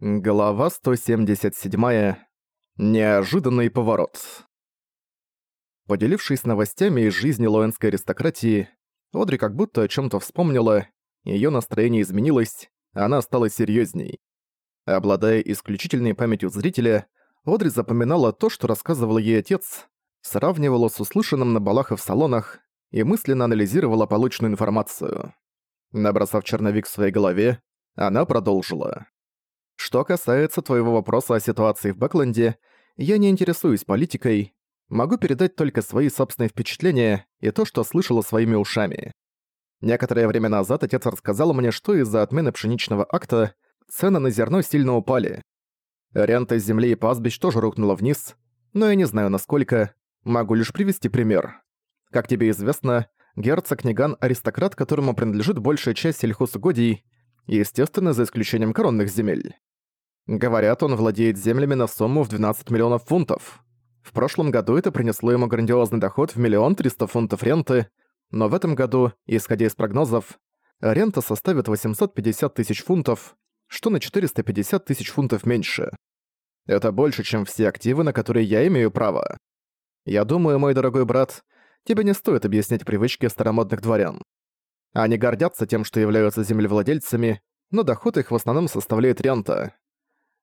Глава 177. Неожиданный поворот. Поделившись новостями из жизни лоэнской аристократии, Одри как будто о чем то вспомнила, ее настроение изменилось, она стала серьезней. Обладая исключительной памятью зрителя, Одри запоминала то, что рассказывал ей отец, сравнивала с услышанным на балах и в салонах и мысленно анализировала полученную информацию. Набросав черновик в своей голове, она продолжила. Что касается твоего вопроса о ситуации в Бэкленде, я не интересуюсь политикой, могу передать только свои собственные впечатления и то, что слышала своими ушами. Некоторое время назад отец рассказал мне, что из-за отмены пшеничного акта цены на зерно сильно упали. Рента земли и пастбищ тоже рухнула вниз, но я не знаю насколько, могу лишь привести пример. Как тебе известно, герцог Ниган – аристократ, которому принадлежит большая часть сельхозугодий, естественно, за исключением коронных земель. Говорят, он владеет землями на сумму в 12 миллионов фунтов. В прошлом году это принесло ему грандиозный доход в миллион триста фунтов ренты, но в этом году, исходя из прогнозов, рента составит 850 тысяч фунтов, что на 450 тысяч фунтов меньше. Это больше, чем все активы, на которые я имею право. Я думаю, мой дорогой брат, тебе не стоит объяснять привычки старомодных дворян. Они гордятся тем, что являются землевладельцами, но доход их в основном составляет рента.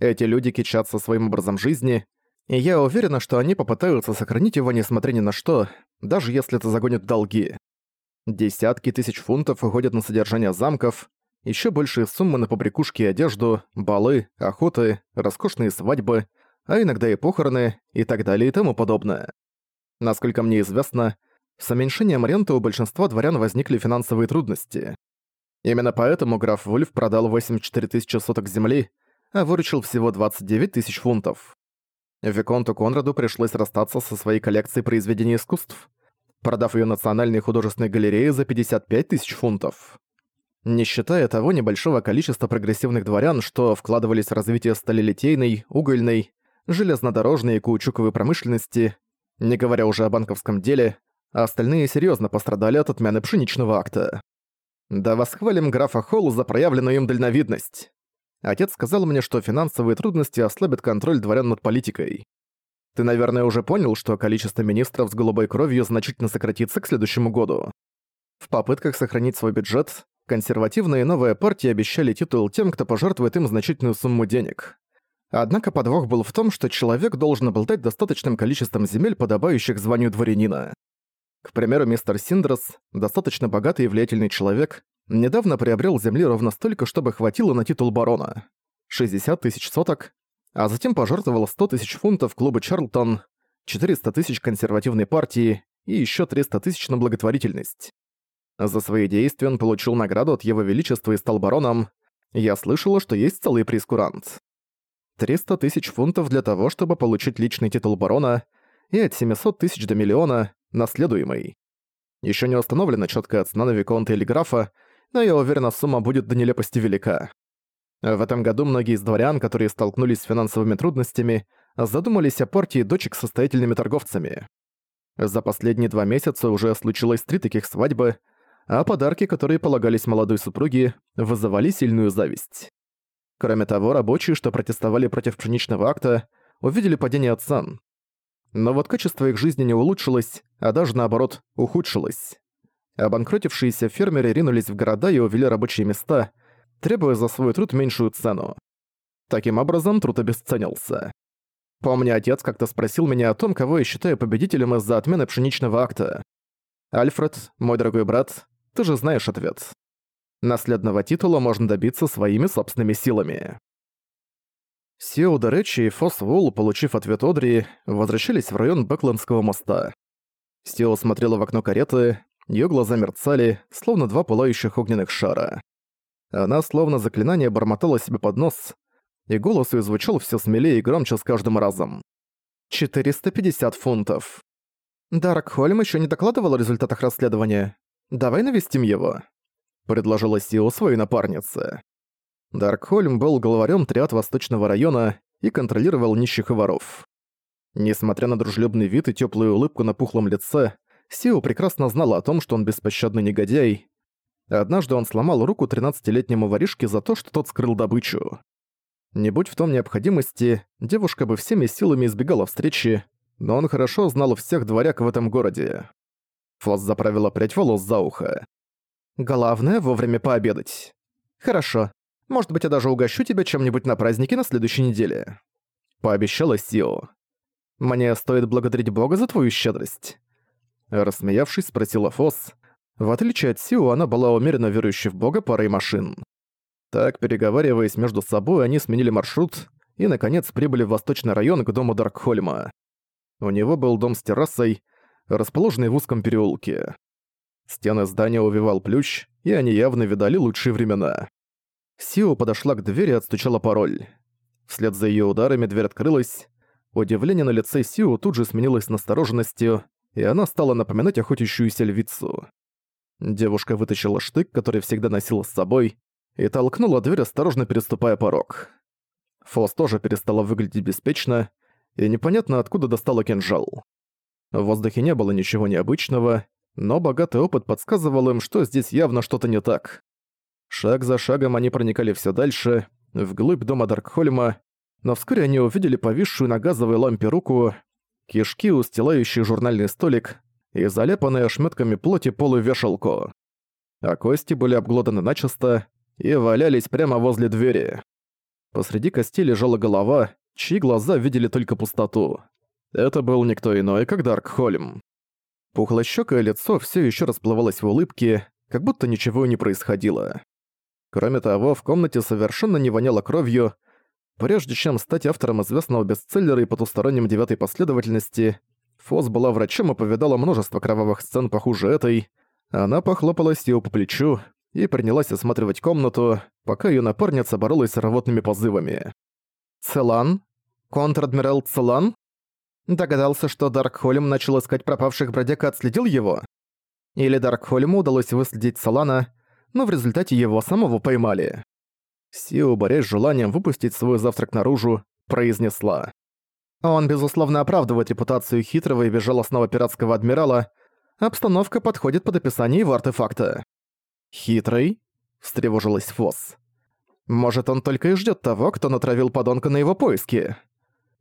Эти люди кичатся своим образом жизни, и я уверена, что они попытаются сохранить его несмотря ни на что, даже если это загонит долги. Десятки тысяч фунтов уходят на содержание замков, еще большие суммы на побрякушки и одежду, балы, охоты, роскошные свадьбы, а иногда и похороны и так далее и тому подобное. Насколько мне известно, с уменьшением ренты у большинства дворян возникли финансовые трудности. Именно поэтому граф Вульф продал 84 тысячи соток земли, а выручил всего 29 тысяч фунтов. Виконту Конраду пришлось расстаться со своей коллекцией произведений искусств, продав ее Национальной художественной галерее за 55 тысяч фунтов. Не считая того небольшого количества прогрессивных дворян, что вкладывались в развитие сталелитейной, угольной, железнодорожной и каучуковой промышленности, не говоря уже о банковском деле, остальные серьезно пострадали от отмены пшеничного акта. Да восхвалим графа Холл за проявленную им дальновидность. Отец сказал мне, что финансовые трудности ослабят контроль дворян над политикой. Ты, наверное, уже понял, что количество министров с голубой кровью значительно сократится к следующему году. В попытках сохранить свой бюджет, консервативная и новая партия обещали титул тем, кто пожертвует им значительную сумму денег. Однако подвох был в том, что человек должен обладать достаточным количеством земель, подобающих званию дворянина. К примеру, мистер Синдрос, достаточно богатый и влиятельный человек, недавно приобрел земли ровно столько, чтобы хватило на титул барона. 60 тысяч соток, а затем пожертвовал 100 тысяч фунтов клубу Чарлтон, 400 тысяч консервативной партии и еще 300 тысяч на благотворительность. За свои действия он получил награду от Его Величества и стал бароном. Я слышала, что есть целый прескурант. 300 тысяч фунтов для того, чтобы получить личный титул барона, и от 700 тысяч до миллиона – наследуемый. Еще не установлена четкая цена на Виконта или Графа, но я уверена, сумма будет до нелепости велика. В этом году многие из дворян, которые столкнулись с финансовыми трудностями, задумались о партии дочек с состоятельными торговцами. За последние два месяца уже случилось три таких свадьбы, а подарки, которые полагались молодой супруге, вызывали сильную зависть. Кроме того, рабочие, что протестовали против пшеничного акта, увидели падение цен. Но вот качество их жизни не улучшилось, а даже наоборот, ухудшилось. Обанкротившиеся фермеры ринулись в города и увели рабочие места, требуя за свой труд меньшую цену. Таким образом, труд обесценился. Помню, отец как-то спросил меня о том, кого я считаю победителем из-за отмены пшеничного акта. «Альфред, мой дорогой брат, ты же знаешь ответ. Наследного титула можно добиться своими собственными силами». Сио Доречи и Фос Вул, получив ответ Одри, возвращались в район Бэклендского моста. Сио смотрела в окно кареты, Её глаза мерцали, словно два пылающих огненных шара. Она словно заклинание бормотала себе под нос, и голос её звучал всё смелее и громче с каждым разом. «450 фунтов». «Дарк Хольм ещё не докладывал о результатах расследования. Давай навестим его», — предложила Сио своей напарнице. Даркхольм был главарем триад Восточного района и контролировал нищих и воров. Несмотря на дружелюбный вид и теплую улыбку на пухлом лице, Сио прекрасно знала о том, что он беспощадный негодяй. Однажды он сломал руку 13-летнему воришке за то, что тот скрыл добычу. Не будь в том необходимости, девушка бы всеми силами избегала встречи, но он хорошо знал всех дворяк в этом городе. Фос заправила прядь волос за ухо. «Главное, вовремя пообедать. Хорошо. Может быть, я даже угощу тебя чем-нибудь на празднике на следующей неделе». Пообещала Сио. «Мне стоит благодарить Бога за твою щедрость». Рассмеявшись, спросила Фос. В отличие от Сио, она была умеренно верующей в Бога парой машин. Так, переговариваясь между собой, они сменили маршрут и, наконец, прибыли в восточный район к дому Даркхольма. У него был дом с террасой, расположенный в узком переулке. Стены здания увивал плющ, и они явно видали лучшие времена. Сио подошла к двери и отстучала пароль. Вслед за ее ударами дверь открылась. Удивление на лице Сио тут же сменилось настороженностью, и она стала напоминать охотящуюся львицу. Девушка вытащила штык, который всегда носила с собой, и толкнула дверь, осторожно переступая порог. Фос тоже перестала выглядеть беспечно, и непонятно откуда достала кинжал. В воздухе не было ничего необычного, но богатый опыт подсказывал им, что здесь явно что-то не так. Шаг за шагом они проникали все дальше, вглубь дома Даркхольма, но вскоре они увидели повисшую на газовой лампе руку, кишки, устилающие журнальный столик и заляпанные ошметками плоти полувешалку. А кости были обглоданы начисто и валялись прямо возле двери. Посреди костей лежала голова, чьи глаза видели только пустоту. Это был никто иной, как Даркхольм. Пухлощёкое лицо все еще расплывалось в улыбке, как будто ничего не происходило. Кроме того, в комнате совершенно не воняло кровью. Прежде чем стать автором известного бестселлера и потусторонним девятой последовательности, Фос была врачом и повидала множество кровавых сцен похуже этой. Она похлопала Сио по плечу и принялась осматривать комнату, пока ее напарница боролась с рвотными позывами. «Целан? Контр-адмирал Целан?» Догадался, что Даркхолм начал искать пропавших бродяг и отследил его? Или Даркхольму удалось выследить Салана, но в результате его самого поймали? Сио, борясь с желанием выпустить свой завтрак наружу, произнесла. Он, безусловно, оправдывает репутацию хитрого и безжалостного пиратского адмирала, обстановка подходит под описание его артефакта. «Хитрый?» – встревожилась Фосс. «Может, он только и ждет того, кто натравил подонка на его поиски?»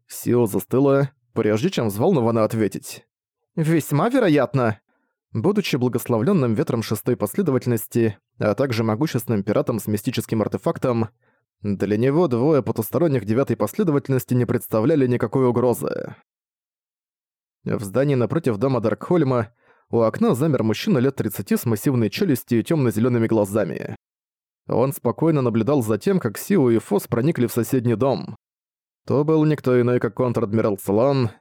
Сио застыла, прежде чем взволнованно ответить. «Весьма вероятно». Будучи благословленным ветром шестой последовательности, а также могущественным пиратом с мистическим артефактом, для него двое потусторонних девятой последовательности не представляли никакой угрозы. В здании напротив дома Даркхольма у окна замер мужчина лет 30 с массивной челюстью и тёмно-зелёными глазами. Он спокойно наблюдал за тем, как Сиу и Фос проникли в соседний дом. То был никто иной, как контр-адмирал Целан.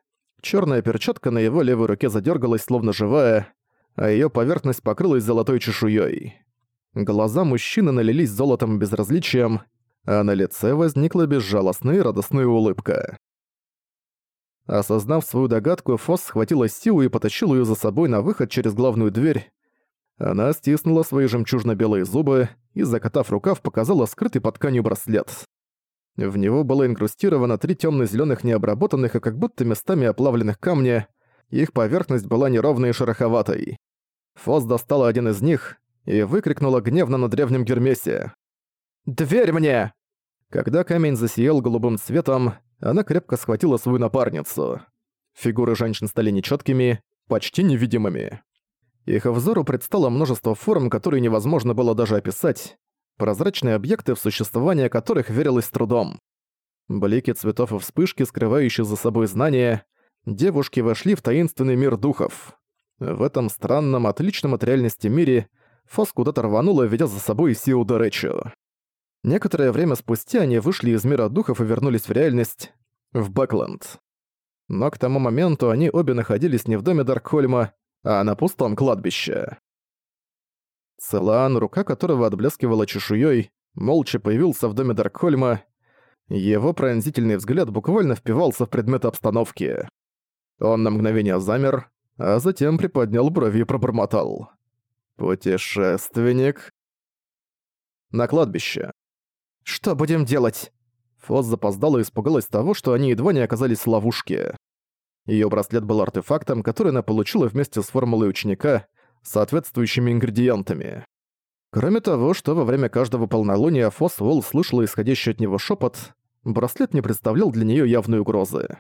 Чёрная перчатка на его левой руке задергалась, словно живая, а её поверхность покрылась золотой чешуей. Глаза мужчины налились золотом безразличием, а на лице возникла безжалостная и радостная улыбка. Осознав свою догадку, Фосс схватила Сиу и потащила её за собой на выход через главную дверь. Она стиснула свои жемчужно-белые зубы и, закатав рукав, показала скрытый под тканью браслет. В него было инкрустировано три тёмно-зелёных необработанных и как будто местами оплавленных камня. Их поверхность была неровной и шероховатой. Фос достала один из них и выкрикнула гневно на древнем Гермесе. «Дверь мне!» Когда камень засиял голубым цветом, она крепко схватила свою напарницу. Фигуры женщин стали нечёткими, почти невидимыми. Их взору предстало множество форм, которые невозможно было даже описать, прозрачные объекты, в существование которых верилось трудом. Блики цветов и вспышки, скрывающие за собой знания, девушки вошли в таинственный мир духов. В этом странном, отличном от реальности мире Фос куда-то рванула, ведя за собой Сиу Доречу. Некоторое время спустя они вышли из мира духов и вернулись в реальность, в Бэкленд. Но к тому моменту они обе находились не в доме Даркхольма, а на пустом кладбище. Целан, рука которого отблескивала чешуей, молча появился в доме Даркхольма. Его пронзительный взгляд буквально впивался в предмет обстановки. Он на мгновение замер, а затем приподнял брови и пробормотал. «Путешественник?» На кладбище. «Что будем делать?» Фос запоздала и испугалась того, что они едва не оказались в ловушке. Её браслет был артефактом, который она получила вместе с формулой ученика, соответствующими ингредиентами. Кроме того, что во время каждого полнолуния Фос Уолл слышала исходящий от него шепот, браслет не представлял для неё явной угрозы.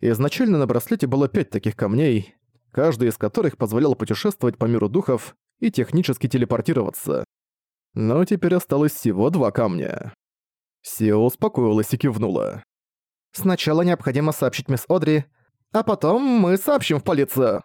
Изначально на браслете было пять таких камней, каждый из которых позволял путешествовать по миру духов и технически телепортироваться. Но теперь осталось всего два камня. Сио успокоилась и кивнула. «Сначала необходимо сообщить мисс Одри, а потом мы сообщим в полицию».